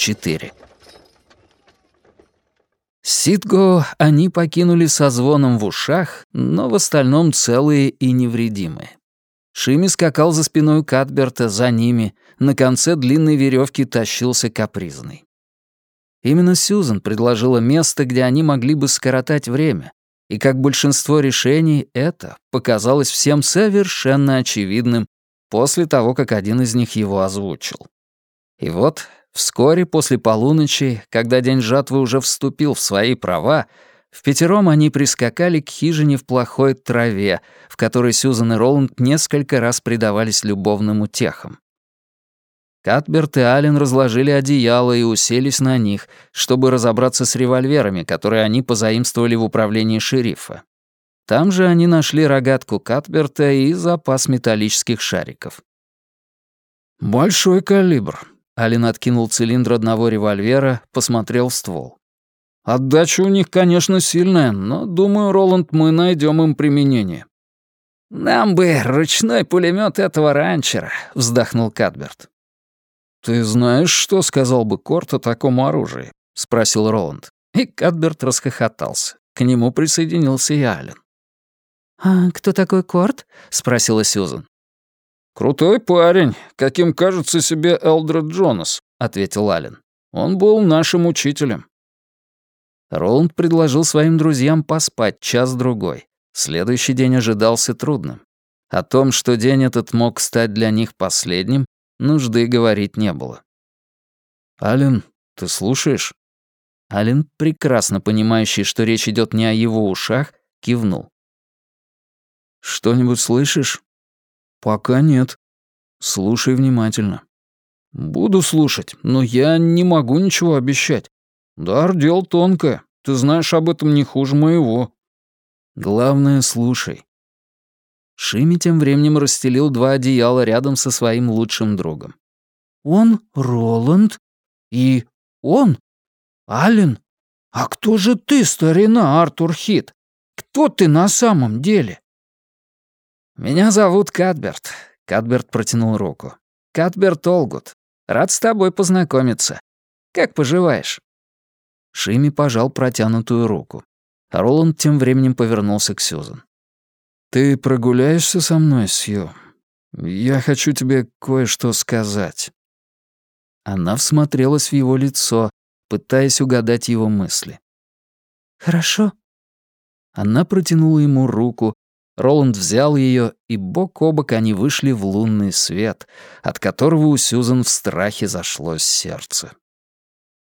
4. Ситго они покинули со звоном в ушах, но в остальном целые и невредимые. Шими скакал за спиной Катберта, за ними, на конце длинной веревки тащился капризный. Именно Сьюзан предложила место, где они могли бы скоротать время, и как большинство решений, это показалось всем совершенно очевидным после того, как один из них его озвучил. И вот, вскоре после полуночи, когда день жатвы уже вступил в свои права, в пятером они прискакали к хижине в плохой траве, в которой Сьюзан и Роланд несколько раз предавались любовным утехам. Катберт и Аллен разложили одеяло и уселись на них, чтобы разобраться с револьверами, которые они позаимствовали в управлении шерифа. Там же они нашли рогатку Катберта и запас металлических шариков. «Большой калибр», — Аллен откинул цилиндр одного револьвера, посмотрел в ствол. «Отдача у них, конечно, сильная, но, думаю, Роланд, мы найдем им применение». «Нам бы ручной пулемет этого ранчера», — вздохнул Катберт. «Ты знаешь, что сказал бы Корт о таком оружии?» — спросил Роланд. И Кадберт расхохотался. К нему присоединился и Ален. «А кто такой Корт?» — спросила Сьюзан. «Крутой парень, каким кажется себе Элдред Джонас», — ответил Ален. «Он был нашим учителем». Роланд предложил своим друзьям поспать час-другой. Следующий день ожидался трудным. О том, что день этот мог стать для них последним, Нужды говорить не было. «Ален, ты слушаешь?» Ален, прекрасно понимающий, что речь идет не о его ушах, кивнул. «Что-нибудь слышишь?» «Пока нет. Слушай внимательно». «Буду слушать, но я не могу ничего обещать. Дар — дело тонкое. Ты знаешь об этом не хуже моего». «Главное, слушай. Шими тем временем расстелил два одеяла рядом со своим лучшим другом. «Он Роланд? И он? Ален? А кто же ты, старина Артур Хит? Кто ты на самом деле?» «Меня зовут Кадберт», — Кадберт протянул руку. «Кадберт Олгут. Рад с тобой познакомиться. Как поживаешь?» Шими пожал протянутую руку. А Роланд тем временем повернулся к Сьюзан. «Ты прогуляешься со мной, Сью? Я хочу тебе кое-что сказать». Она всмотрелась в его лицо, пытаясь угадать его мысли. «Хорошо». Она протянула ему руку, Роланд взял ее, и бок о бок они вышли в лунный свет, от которого у Сьюзан в страхе зашлось сердце.